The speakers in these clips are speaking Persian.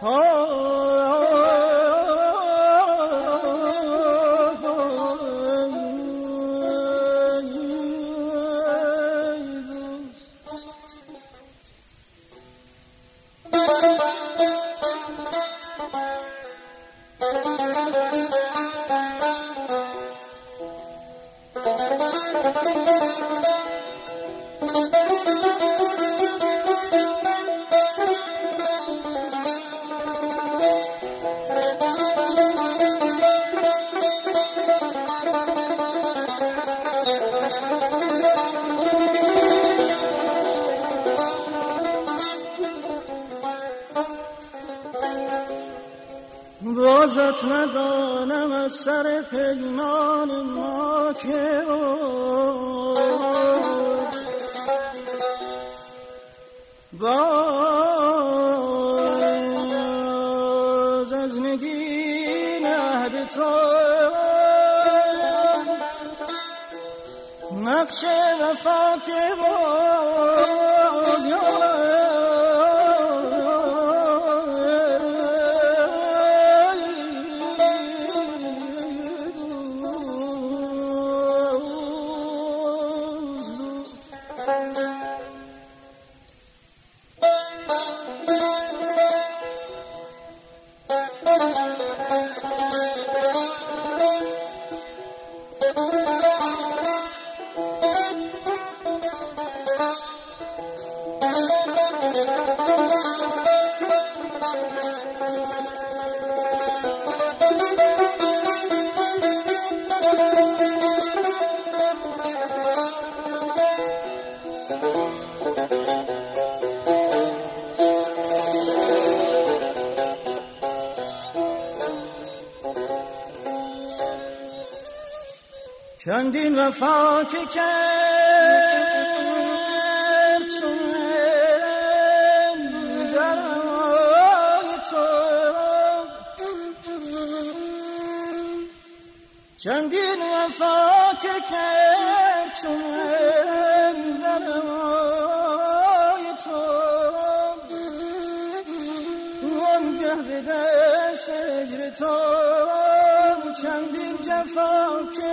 Oh بازت ندانم از سر پیمان ما که باز از نگین عهد تو نقش وفا که چندین وفا که کرد چون تو چندین وفا که کرد چون درای تو وانگه زده سجر تو چندین جفا که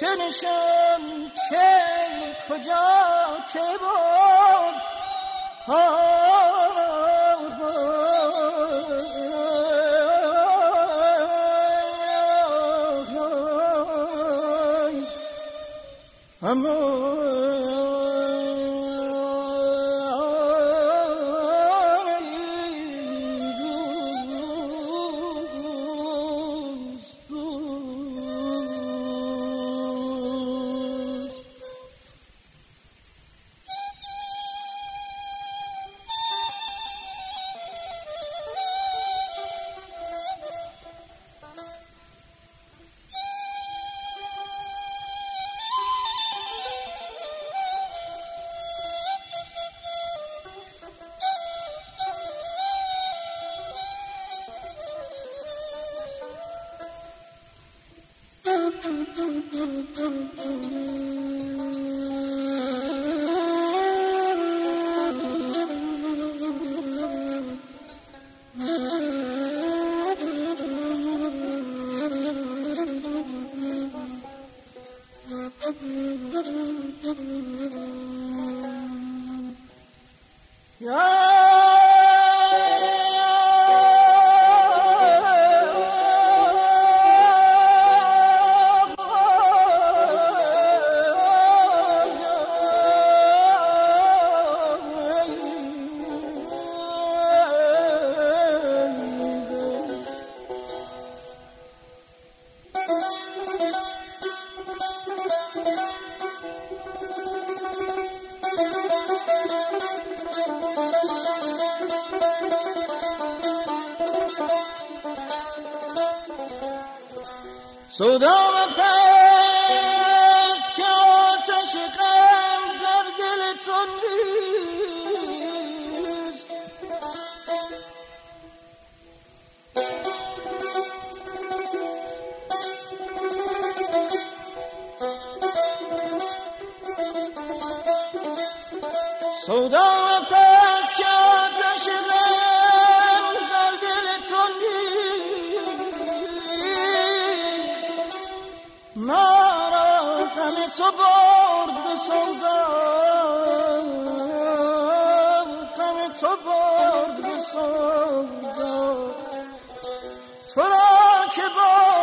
چه نشان که کجا که بود سودا و پس که آتش غم در دلتون نیست. سودا و پس برد سودا غم تو برد سودا تو را که برد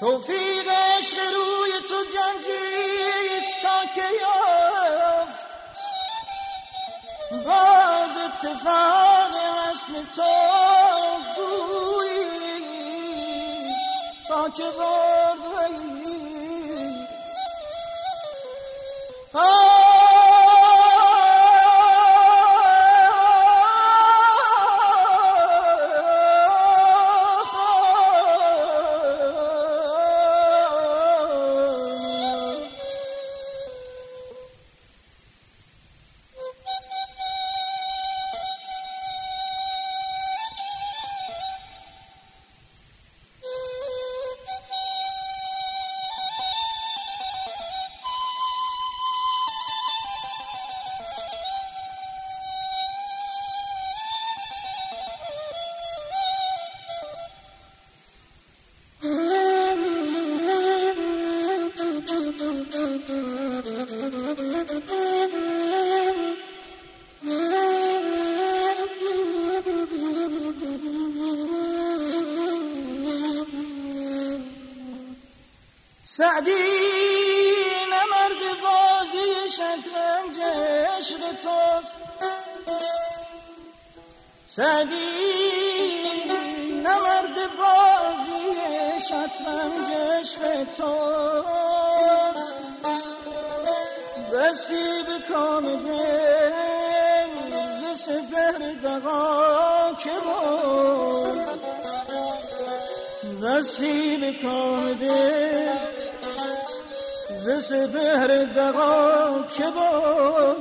توفیق عشق روی تو گنجیست تا که یافت. باز اتفاق وصل تو گوییست تا که برد سعدی نمرد بازی شطرنج عشق توست سعدی نمرد بازی شطرنج عشق توست دستی به کام ز سپر دقا که بود. دستی به کام دل ز سپهر دقا که با